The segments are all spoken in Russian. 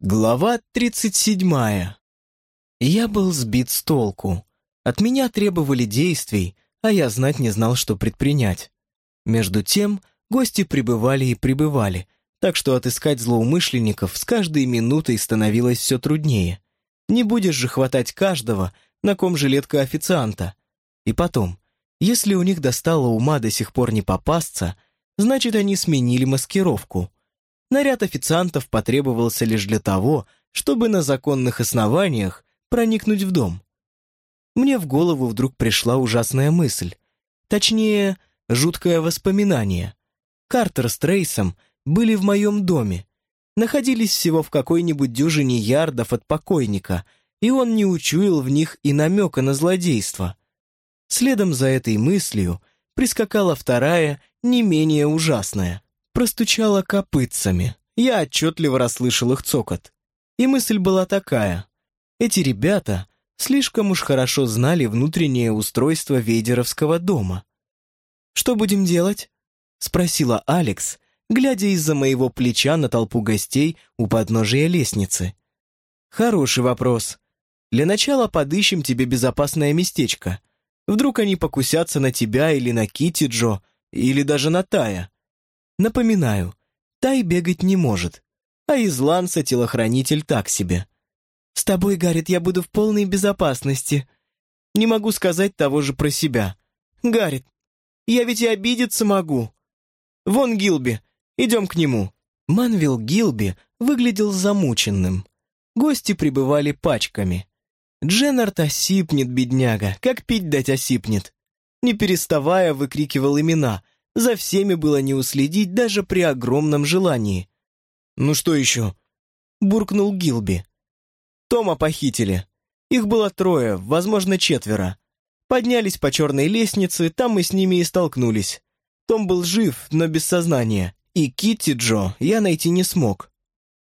Глава 37. Я был сбит с толку. От меня требовали действий, а я знать не знал, что предпринять. Между тем, гости прибывали и прибывали, так что отыскать злоумышленников с каждой минутой становилось все труднее. Не будешь же хватать каждого, на ком жилетка официанта. И потом, если у них достало ума до сих пор не попасться, значит, они сменили маскировку — Наряд официантов потребовался лишь для того, чтобы на законных основаниях проникнуть в дом. Мне в голову вдруг пришла ужасная мысль. Точнее, жуткое воспоминание. Картер с Трейсом были в моем доме, находились всего в какой-нибудь дюжине ярдов от покойника, и он не учуял в них и намека на злодейство. Следом за этой мыслью прискакала вторая, не менее ужасная — простучала копытцами. Я отчетливо расслышал их цокот. И мысль была такая. Эти ребята слишком уж хорошо знали внутреннее устройство Вейдеровского дома. «Что будем делать?» — спросила Алекс, глядя из-за моего плеча на толпу гостей у подножия лестницы. «Хороший вопрос. Для начала подыщем тебе безопасное местечко. Вдруг они покусятся на тебя или на Кити Джо, или даже на Тая. Напоминаю, Тай бегать не может, а из Ланса телохранитель так себе. С тобой, Гаррит, я буду в полной безопасности. Не могу сказать того же про себя. Гаррит, я ведь и обидеться могу. Вон Гилби, идем к нему. Манвил Гилби выглядел замученным. Гости прибывали пачками. Дженнард осипнет, бедняга, как пить дать осипнет. Не переставая, выкрикивал имена — за всеми было не уследить даже при огромном желании. «Ну что еще?» — буркнул Гилби. «Тома похитили. Их было трое, возможно, четверо. Поднялись по черной лестнице, там мы с ними и столкнулись. Том был жив, но без сознания, и Китти Джо я найти не смог.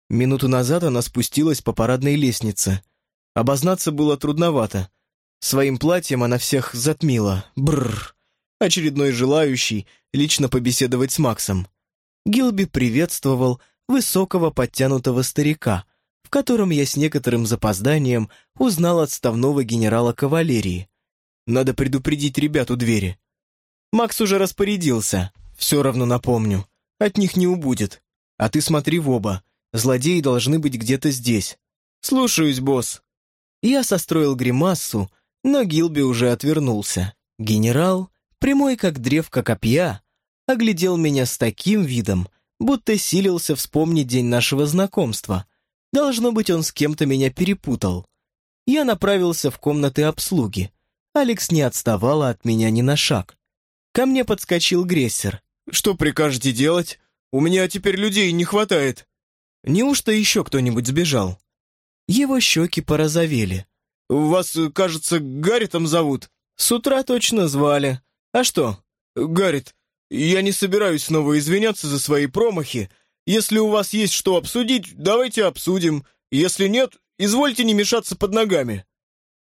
Минуту назад она спустилась по парадной лестнице. Обознаться было трудновато. Своим платьем она всех затмила. Бррр очередной желающий лично побеседовать с Максом. Гилби приветствовал высокого подтянутого старика, в котором я с некоторым запозданием узнал отставного генерала кавалерии. Надо предупредить ребят у двери. Макс уже распорядился, все равно напомню, от них не убудет. А ты смотри в оба, злодеи должны быть где-то здесь. Слушаюсь, босс. Я состроил гримассу, но Гилби уже отвернулся. Генерал прямой как древко копья, оглядел меня с таким видом, будто силился вспомнить день нашего знакомства. Должно быть, он с кем-то меня перепутал. Я направился в комнаты обслуги. Алекс не отставала от меня ни на шаг. Ко мне подскочил Грессер. «Что прикажете делать? У меня теперь людей не хватает». Неужто еще кто-нибудь сбежал? Его щеки порозовели. «Вас, кажется, Гарритом зовут?» «С утра точно звали. «А что?» «Гаррит, я не собираюсь снова извиняться за свои промахи. Если у вас есть что обсудить, давайте обсудим. Если нет, извольте не мешаться под ногами».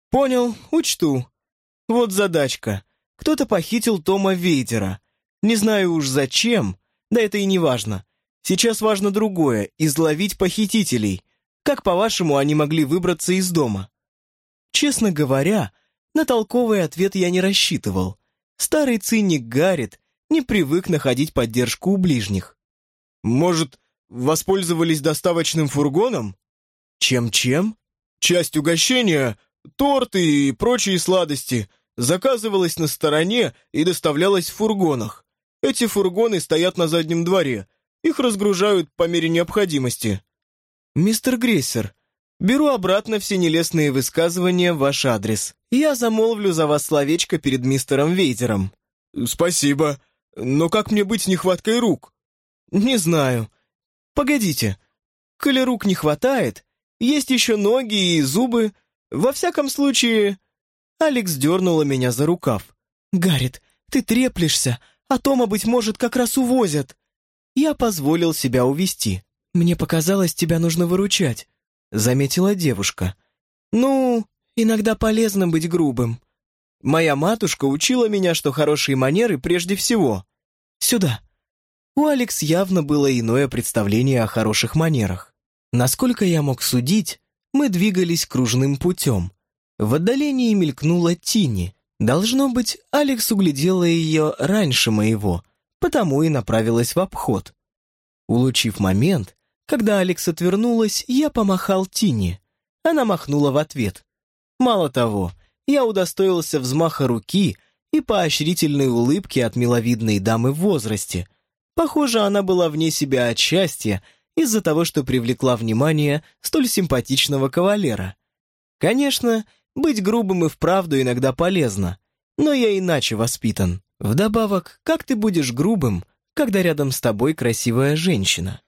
«Понял, учту. Вот задачка. Кто-то похитил Тома Вейдера. Не знаю уж зачем, да это и не важно. Сейчас важно другое — изловить похитителей. Как, по-вашему, они могли выбраться из дома?» Честно говоря, на толковый ответ я не рассчитывал. Старый циник Гаррит не привык находить поддержку у ближних. «Может, воспользовались доставочным фургоном?» «Чем-чем?» «Часть угощения, торты и прочие сладости заказывалась на стороне и доставлялась в фургонах. Эти фургоны стоят на заднем дворе, их разгружают по мере необходимости». «Мистер Грессер, беру обратно все нелестные высказывания в ваш адрес. Я замолвлю за вас словечко перед мистером Вейдером». «Спасибо. Но как мне быть с нехваткой рук?» «Не знаю. Погодите. Коли рук не хватает, есть еще ноги и зубы. Во всяком случае...» Алекс дернула меня за рукав. «Гаррит, ты треплешься, а Тома, быть может, как раз увозят». Я позволил себя увести. «Мне показалось, тебя нужно выручать», — заметила девушка. «Ну, Иногда полезно быть грубым. Моя матушка учила меня, что хорошие манеры прежде всего. Сюда. У Алекс явно было иное представление о хороших манерах. Насколько я мог судить, мы двигались кружным путем. В отдалении мелькнула Тини. Должно быть, Алекс углядела ее раньше моего, потому и направилась в обход. Улучив момент, когда Алекс отвернулась, я помахал Тини. Она махнула в ответ. Мало того, я удостоился взмаха руки и поощрительной улыбки от миловидной дамы в возрасте. Похоже, она была вне себя от счастья из-за того, что привлекла внимание столь симпатичного кавалера. Конечно, быть грубым и вправду иногда полезно, но я иначе воспитан. Вдобавок, как ты будешь грубым, когда рядом с тобой красивая женщина?